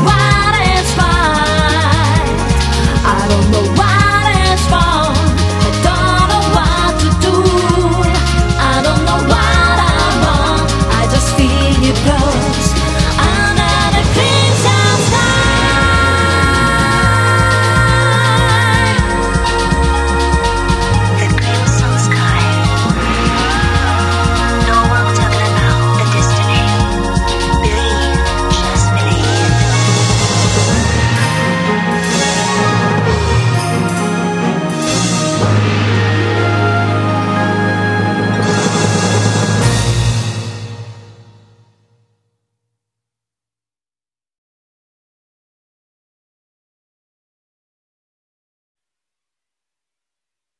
what. I don't know